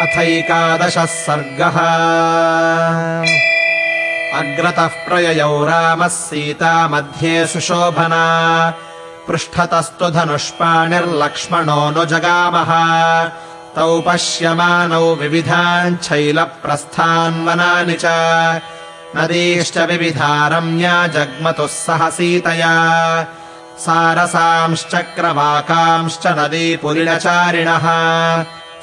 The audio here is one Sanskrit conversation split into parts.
अथैकादशः सर्गः। अग्रतः प्रययौ रामः सीता मध्ये सुशोभना। पृष्ठतस्तु धनुष्पाणिर्लक्ष्मणो नु जगामः। तौ पश्यमानौ विविधाञ्छैलप्रस्थान्वनानि च। नदीश्च विविधा रम्या जग्मतुः सह सीतया। सारसांश्चक्रवाकांश्च नदीपुलिनचारिणः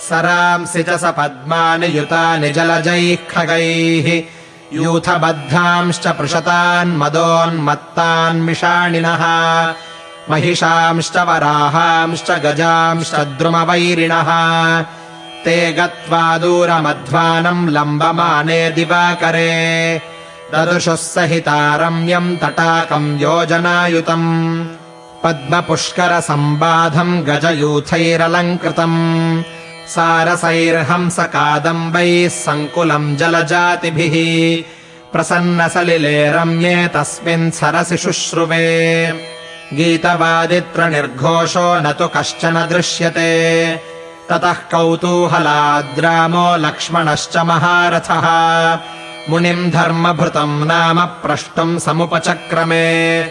सरांसि च स पद्मानि युतानि जलजैः खगैः यूथबद्धांश्च पृषतान् मिषाणिनः महिषांश्च वराहांश्च गजांश्च द्रुमवैरिणः। ते गत्वा दूरमध्वानम् लम्बमाने दिवाकरे। ददृशुः सहिता रम्यम् तटाकम् योजनायुतम्। पद्मपुष्करसम्बाधम् गजयूथैरलङ्कृतम् सारसैर्हंसकादम्बैः सङ्कुलम् जलजातिभिः प्रसन्नसलिले रम्ये तस्मिन् सरसि शुश्रुवे। गीतवादित्रनिर्घोषो न तु कश्चन दृश्यते। ततः कौतूहलाद्रामो लक्ष्मणश्च महारथः। मुनिम् धर्मभृतम् नाम प्रष्टुम् समुपचक्रमे।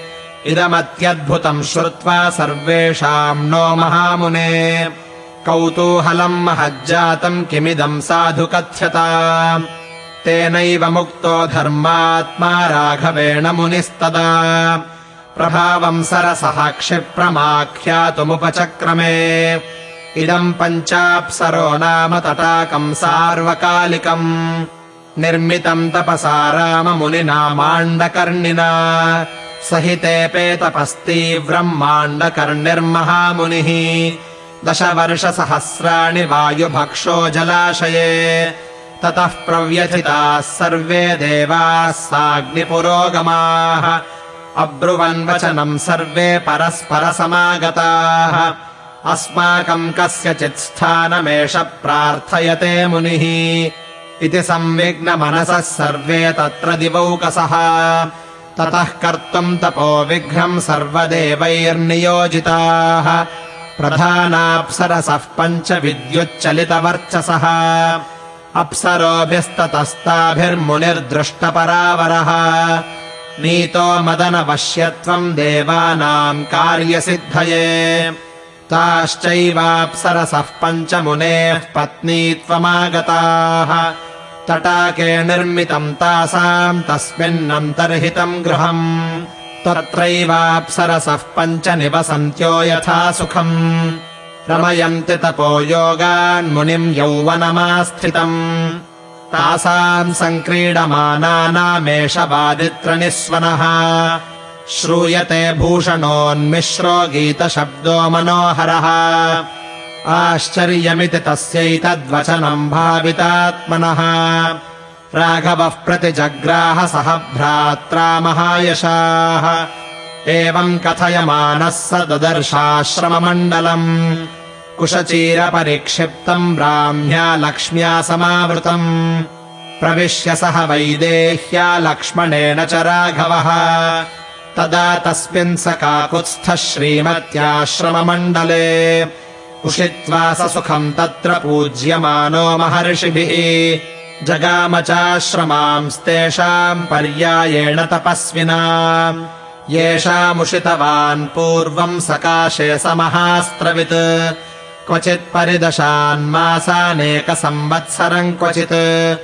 इदमत्यद्भुतम् श्रुत्वा सर्वेषाम् नो महामुने कौतूहलम् महज्जातम् किमिदम् साधु कथ्यता। तेनैव मुक्तो धर्मात्मा राघवेण मुनिस्तदा। प्रभावम् सरसः क्षिप्रमाख्यातुमुपचक्रमे। इदम् पञ्चाप्सरो नाम तटाकम् सार्वकालिकम्। निर्मितम् तपसा राममुनिना माण्डकर्णिना। सहितेपेतपस्तीव्रम् माण्डकर्णिर्महामुनिः दशवर्षसहस्राणि वायुभक्षो जलाशये। ततः प्रव्यथिताः सर्वे देवाः साग्निपुरोगमाः। अब्रुवन्वचनम् सर्वे परस्परसमागताः। अस्माकम् कस्यचित् स्थानमेष प्रार्थयते मुनिः। इति संविघ्नमनसः सर्वे तत्र दिवौकसः। ततः कर्तुम् तपो विघ्नम् सर्वदेवैर्नियोजिताः प्रधानाप्सरसः पञ्च विद्युच्चलितवर्चसः अप्सरोभिस्ततस्ताभिर्मुनिर्दृष्टपरावरः नीतो मदनवश्यत्वम् देवानाम् कार्यसिद्धये। ताश्चैवाप्सरसः पञ्च मुनेः पत्नी त्वमागताः। तटाके निर्मितम् तासाम् तस्मिन्नन्तर्हितम् गृहम् तत्रैवाप्सरसः पञ्च निवसन्त्यो यथा सुखम्। रमयन्ति तपो योगान्मुनिम् यौवनमास्थितम्। तासाम् सङ्क्रीडमानानामेष वादित्रनिःस्वनः श्रूयते भूषणोन्मिश्रो गीतशब्दो मनोहरः। आश्चर्यमिति तस्यैतद्वचनम् भावितात्मनः राघवः प्रतिजग्राह सह भ्रात्रा महायशाः। एवम् कथयमानः स ददर्शाश्रममण्डलम्। कुशचीरपरिक्षिप्तम् ब्राह्म्या लक्ष्म्या समावृतम्। प्रविश्य सह वैदेह्या लक्ष्मणेन च राघवः। तदा तस्मिन् स काकुत्स्थः श्रीमत्याश्रममण्डले। उषित्वा स सुखम् तत्र पूज्यमानो महर्षिभिः जगाम चाश्रमांस्तेषाम् पर्यायेण तपस्विना। येषामुषितवान् पूर्वम् सकाशे समहास्त्रवित्। क्वचित् परिदशान्मासानेकसंवत्सरम् क्वचित्।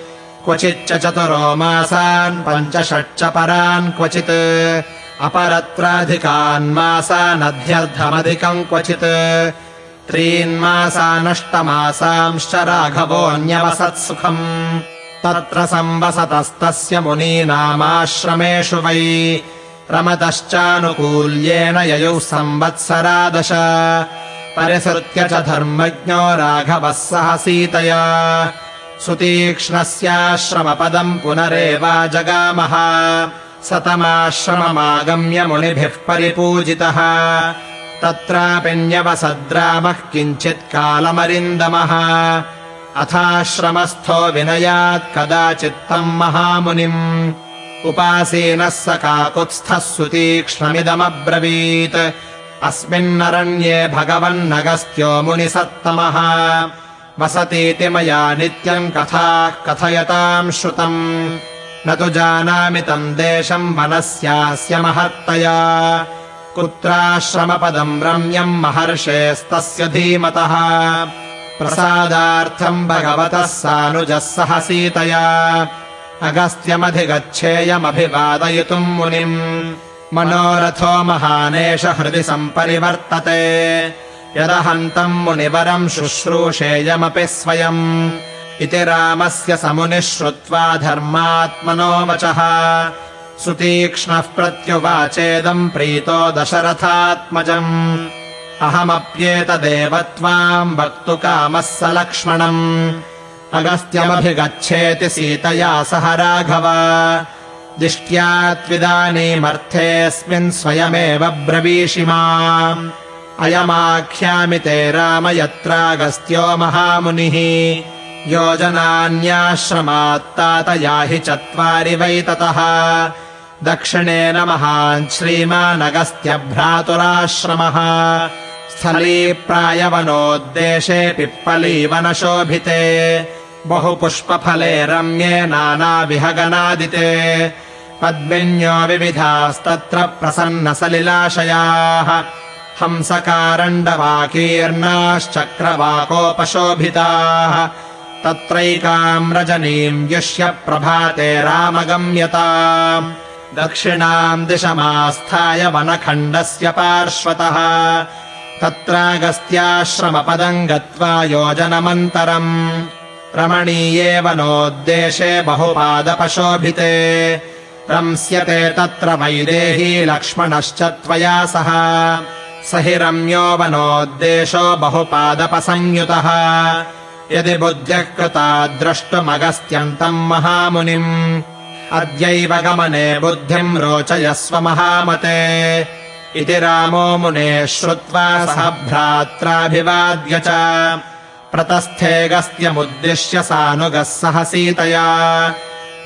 क्वचिच्च चतुरो मासान् पञ्चषट्च परान् क्वचित्। अपरत्राधिकान्मासानध्यर्थमधिकम् क्वचित् त्रीन्मासानष्टमासांश्च राघवोऽन्यवसत्सुखम् तत्र संवसतस्तस्य मुनीनामाश्रमेषु वै रमतश्चानुकूल्येन ययुः संवत्सरादश। परिसृत्य च धर्मज्ञो राघवः सह सीतया सुतीक्ष्णस्याश्रमपदम् पुनरेवा जगामः। सतमाश्रममागम्य मुनिभिः परिपूजितः तत्रापिन्यवसद्रामः किञ्चित्कालमरिन्दमः अथाश्रमस्थो विनयात् कदाचित्तम् महामुनिम्। उपासीनः स काकुत्स्थः सुतीक्ष्णमिदमब्रवीत्। अस्मिन्नरण्ये भगवन्नगस्त्यो मुनिसत्तमः। वसतीति मया नित्यम् कथाः कथयताम् श्रुतम्। न तु जानामि तम् देशम् वनस्यास्य महत्तया कुत्राश्रमपदम् रम्यम् महर्षेस्तस्य धीमतः। प्रसादार्थम् भगवतः सानुजः सह सीतया अगस्त्यमधिगच्छेयमभिवादयितुम् मुनिम्। मनोरथो महानेश हृदि सम्परिवर्तते। यदहन्तम् मुनिवरम् शुश्रूषेयमपि स्वयम्। इति रामस्य समुनिः श्रुत्वा धर्मात्मनो वचः सुतीक्ष्णः प्रत्युवाचेदम् प्रीतो दशरथात्मजम्। अहमप्येतदेव त्वाम् वक्तुकामः स लक्ष्मणम्। अगस्त्यमभिगच्छेति सीतया सह राघव। दिष्ट्या त्विदानीमर्थेऽस्मिन् स्वयमेव ब्रवीषि माम्। अयमाख्यामि ते राम यत्रागस्त्यो महामुनिः। योजनान्याश्रमात्तात याहि चत्वारि वै ततः दक्षिणेन महान् श्रीमानगस्त्यभ्रातुराश्रमः। स्थलीप्रायवनोद्देशे पिप्पलीवनशोभिते। बहुपुष्पफले रम्ये नानाविहगनादिते। पद्मिन्यो विविधास्तत्र प्रसन्नसलिलाशयाः। हंसकारण्डवाकीर्णाश्चक्रवाकोपशोभिताः। तत्रैकाम् रजनीम् युष्य प्रभाते रामगम्यता दक्षिणाम् दिशमास्थाय वनखण्डस्य पार्श्वतः। तत्रागस्त्याश्रमपदम् गत्वा योजनमन्तरम्। रमणीये वनोद्देशे बहुपादपशोभिते। रंस्यते तत्र वैदेही लक्ष्मणश्च त्वया सह। स हि रम्यो वनोद्देशो बहुपादपसंयुतः। यदि बुद्ध्यः कृता द्रष्टुमगस्त्यन्तम् महामुनिम् अद्यैव गमने बुद्धिम् रोचयस्व महामते। इति रामो मुने श्रुत्वा सह भ्रात्राभिवाद्य च। प्रतस्थेऽगस्त्यमुद्दिश्य सानुगः सह सीतया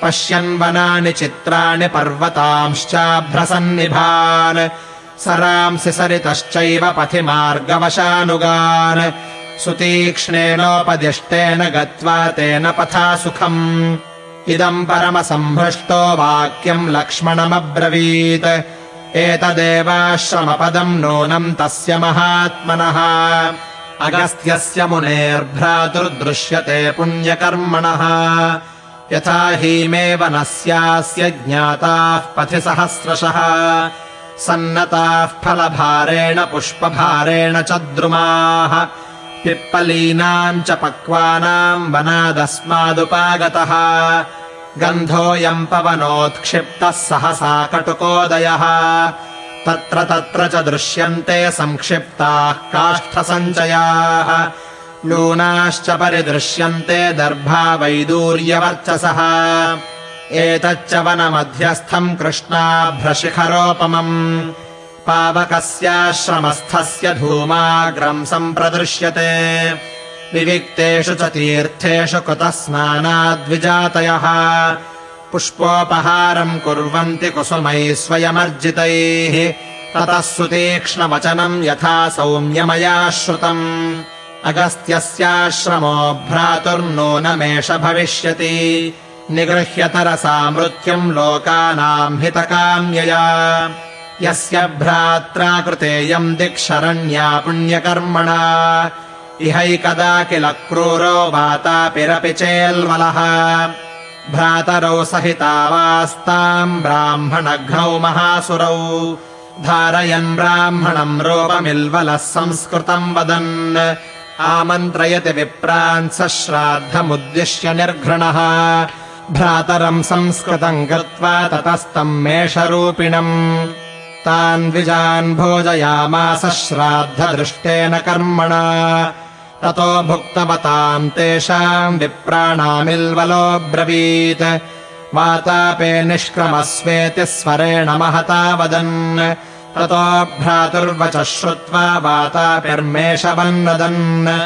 पश्यन् वनानि चित्राणि पर्वतांश्चाभ्रसन्निभान्। सरांसि सरितश्चैव पथि मार्गवशानुगान् सुतीक्ष्णेनोपदिष्टेन गत्वा तेन पथा सुखम् इदम् परमसम्भृष्टो वाक्यम् लक्ष्मणमब्रवीत्। एतदेवाश्रमपदम् नूनम् तस्य महात्मनः। अगस्त्यस्य मुनेर्भ्रातुर्दृश्यते पुण्यकर्मणः। यथा हीमे वनस्यास्य ज्ञाताः पथि सहस्रशः सन्नताः फलभारेण पुष्पभारेण च द्रुमाः पिप्पलीनाम् च पक्वानाम् वनादस्मादुपागतः। गन्धोऽयम् पवनोत्क्षिप्तः सहसा कटुकोदयः। तत्र तत्र च दृश्यन्ते संक्षिप्ताः काष्ठसञ्चयाः। न्यूनाश्च परिदृश्यन्ते दर्भा वैदूर्यवर्चसः। एतच्च वनमध्यस्थम् कृष्णाभ्रशिखरोपमम् पावकस्याश्रमस्थस्य धूमाग्रम् सम्प्रदृश्यते। विविक्तेषु च तीर्थेषु कुतः स्नानाद्विजातयः पुष्पोपहारम् कुर्वन्ति कुसुमैः स्वयमर्जितैः। ततः सुतीक्ष्णवचनम् यथा सौम्यमया श्रुतम् अगस्त्यस्याश्रमो भ्रातुर्नूनमेष भविष्यति। निगृह्यतरसा मृत्युम् लोकानाम् हितकाम्यया यस्य भ्रात्रा कृतेयम् दिक्षरण्या पुण्यकर्मणा। इहैकदा किल क्रूरो वातापिरपि चेल्मलः। भ्रातरौ सहितावास्ताम् ब्राह्मणघ्नौ महासुरौ। धारयन् ब्राह्मणम् रूपमिल्वलः संस्कृतम् वदन्। आमन्त्रयति विप्रान् स श्राद्धमुद्दिश्य निर्घृणः। भ्रातरम् संस्कृतम् कृत्वा ततस्तम् मेषरूपिणम् तान् द्विजान् भोजयामास श्राद्धदृष्टेन कर्मणा। ततो भुक्तवताम् तेषाम् विप्राणामिल्वलोऽब्रवीत्। वातापे निष्क्रमस्वेति स्वरेण महता वदन्। ततो भ्रातुर्वचः श्रुत्वा वातापिर्मेषवन्नदन्।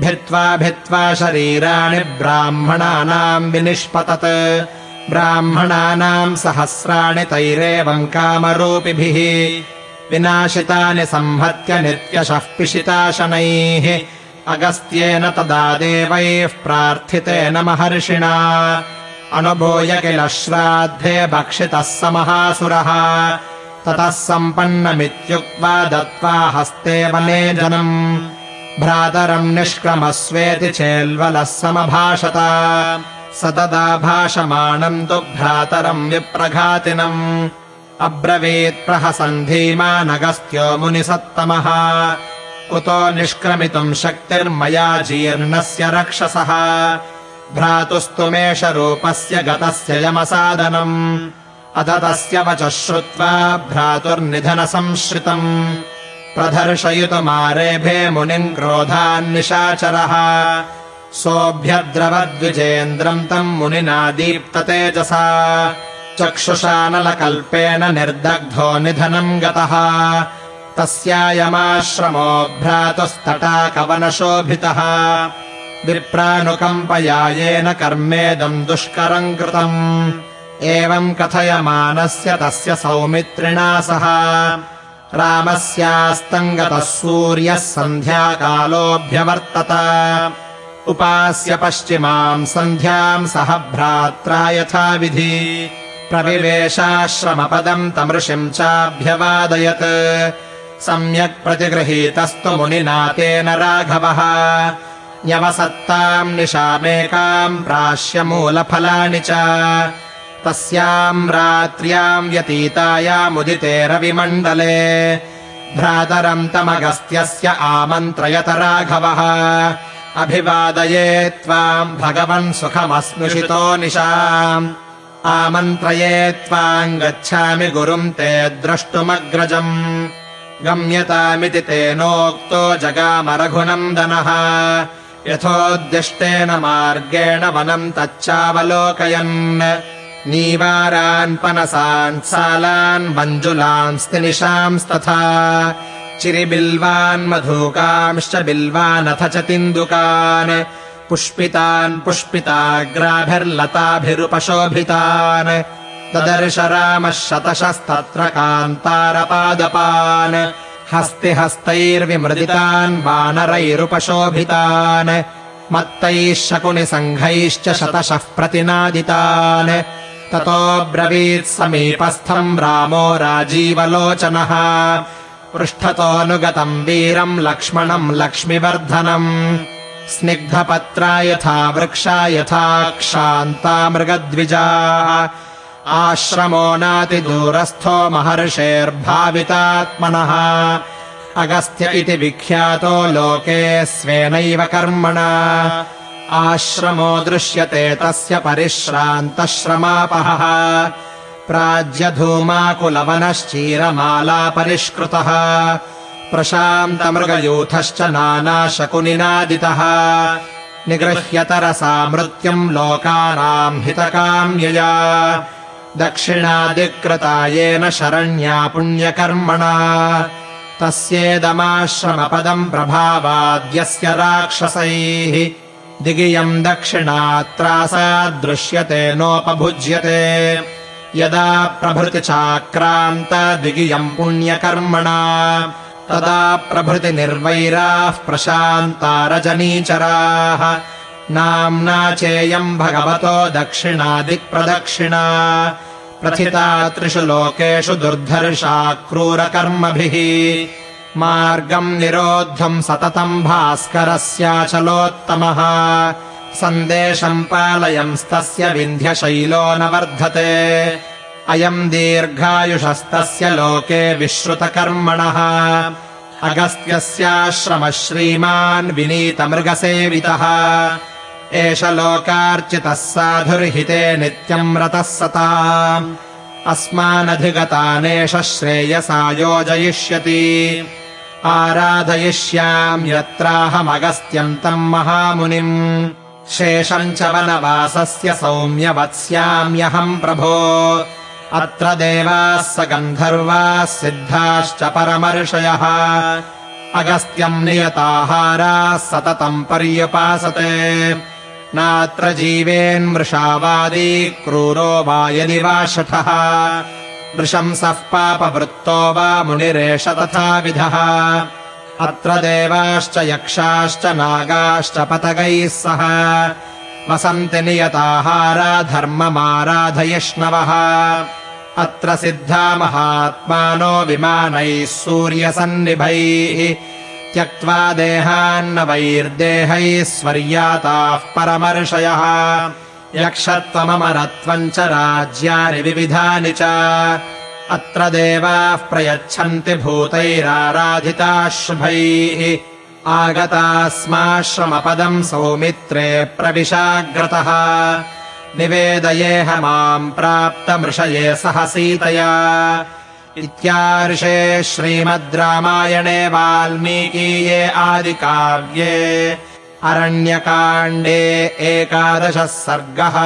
भित्त्वा भित्त्वा शरीराणि ब्राह्मणानाम् विनिष्पतत् ब्राह्मणानाम् सहस्राणि तैरेवम् कामरूपिभिः विनाशितानि संहत्य नित्यशः पिशिता शनैः अगस्त्येन तदा देवैः प्रार्थितेन महर्षिणा। अनुभूय किल श्राद्धे भक्षितः स महासुरः। ततः सम्पन्नमित्युक्त्वा दत्त्वा हस्ते वने जनम्। भ्रातरम् निष्क्रमस्वेति चेल्वलः समभाषत स तदा तु भ्रातरम् विप्रघातिनम्। अब्रवीत्प्रहसन्धीमानगस्त्यो मुनिसत्तमः। कुतो निष्क्रमितुम् शक्तिर्मया जीर्णस्य रक्षसः। भ्रातुस्तुमेष रूपस्य गतस्य यमसादनम् अथ तस्य वचः श्रुत्वा भ्रातुर्निधनसंश्रितम्। प्रदर्शयितुमारेभे मुनिम् क्रोधान्निशाचरः सोऽभ्यद्रवद्विजेन्द्रम् तम् मुनिना दीप्ततेजसा चक्षुषानलकल्पेन निर्दग्धो निधनम् गतः। तस्यायमाश्रमो भ्रातुस्तटाकवनशोभितः विप्रानुकम्पया येन कर्मेदम् दुष्करम् कृतम्। एवम् कथयमानस्य तस्य सौमित्रिणा सह। रामस्यास्तम् गतः सूर्यः सन्ध्याकालोऽभ्यवर्तत उपास्य पश्चिमाम् सन्ध्याम् सह भ्रात्रा यथाविधि प्रविवेशाश्रमपदम् तमृषिम् चाभ्यवादयत्। सम्यक् प्रतिगृहीतस्तु मुनिना तेन राघवः। न्यवसत्ताम् निशामेकाम् प्राश्यमूलफलानि च। तस्याम् रात्र्याम् व्यतीतायामुदिते रविमण्डले। भ्रातरम् तमगस्त्यस्य आमन्त्रयत राघवः अभिवादये त्वाम् भगवन् सुखमस्नुषितो निशाम्। आमन्त्रये त्वाम् गच्छामि गुरुम् ते द्रष्टुमग्रजम्। गम्यतामिति तेनोक्तो जगामरघुनन्दनः। यथोद्दिष्टेन मार्गेण वनम् तच्चावलोकयन्। नीवारान् पनसान् सालान् मञ्जुलांस्ति निशांस्तथा चिरिबिल्वान् मधूकांश्च बिल्वानथ च तिन्दुकान्। पुष्पितान् पुष्पिताग्राभिर्लताभिरुपशोभितान्। ददर्श रामः शतशस्तत्र कान्तारपादपान्। हस्तिहस्तैर्विमृदितान् वानरैरुपशोभितान्। मत्तैः शकुनिसङ्घैश्च शतशः प्रतिनादितान्। ततो ब्रवीत् समीपस्थम् रामो राजीवलोचनः पृष्ठतोऽनुगतम् वीरम् लक्ष्मणम् लक्ष्मिवर्धनम्। स्निग्धपत्रा यथा वृक्षा यथा क्षान्ता मृगद्विजा। आश्रमो नातिदूरस्थो महर्षेर्भावितात्मनः। अगस्त्य इति विख्यातो लोके स्वेनैव कर्मणा। आश्रमो दृश्यते तस्य परिश्रान्तश्रमापहः प्राज्यधूमाकुलवनश्चीरमाला परिष्कृतः प्रशान्तमृगयूथश्च नानाशकुनिनादितः। निगृह्यतरसा मृत्युम् लोकानाम् हितकाम्यया। दक्षिणादिकृता येन शरण्या पुण्यकर्मणा तस्येदमाश्रमपदम् प्रभावाद्यस्य राक्षसैः। दिगियम् दक्षिणात्रासादृश्यते नोपभुज्यते यदा प्रभृति चाक्रान्त दिगियम् पुण्यकर्मणा तदा प्रभृति निर्वैराः प्रशान्ता रजनीचराः नाम्ना चेयम् भगवतो दक्षिणादिक्प्रदक्षिणा प्रथिता त्रिषु लोकेषु दुर्धर्षा क्रूरकर्मभिः मार्गम् निरोद्धम् सततम् भास्करस्याचलोत्तमः सन्देशम् पालयंस्तस्य विन्ध्यशैलो न वर्धते। अयम् दीर्घायुषस्तस्य लोके विश्रुतकर्मणः। अगस्त्यस्याश्रमः श्रीमान् विनीतमृगसेवितः। एष लोकार्चितः साधुर्हिते नित्यम् रतः सता। अस्मानधिगतानेष श्रेयसा योजयिष्यति। आराधयिष्याम् यत्राहमगस्त्यम् तम् महामुनिम् शेषम् च वनवासस्य सौम्यवत्स्याम्यहम् प्रभो। अत्र देवाः स गन्धर्वाः सिद्धाश्च परमर्षयः। अगस्त्यम् नियताहाराः सततम् पर्युपासते। नात्र जीवेन्मृषावादी क्रूरो वा यदि वा शठः नृशंसः पापवृत्तो वा मुनिरेष तथाविधः अत्र देवाश्च यक्षाश्च नागाश्च पतगैः सह। वसन्ति नियताहारा धर्ममाराधयिष्णवः। अत्र सिद्धा महात्मानो विमानैः सूर्यसन्निभैः। त्यक्त्वा देहान्न वैर्देहैः स्वर्याताः परमर्षयः। यक्षत्वममरत्वम् च राज्यानि विविधानि च अत्र देवाः प्रयच्छन्ति भूतैराराधिताः शुभैः आगतास्माश्रमपदम् सौमित्रे प्रविशाग्रतः। निवेदयेह माम् प्राप्तमृषये सह सीतया। इत्यार्षे श्रीमद् रामायणे वाल्मीकीये आदिकाव्ये अरण्यकाण्डे एकादशः सर्गः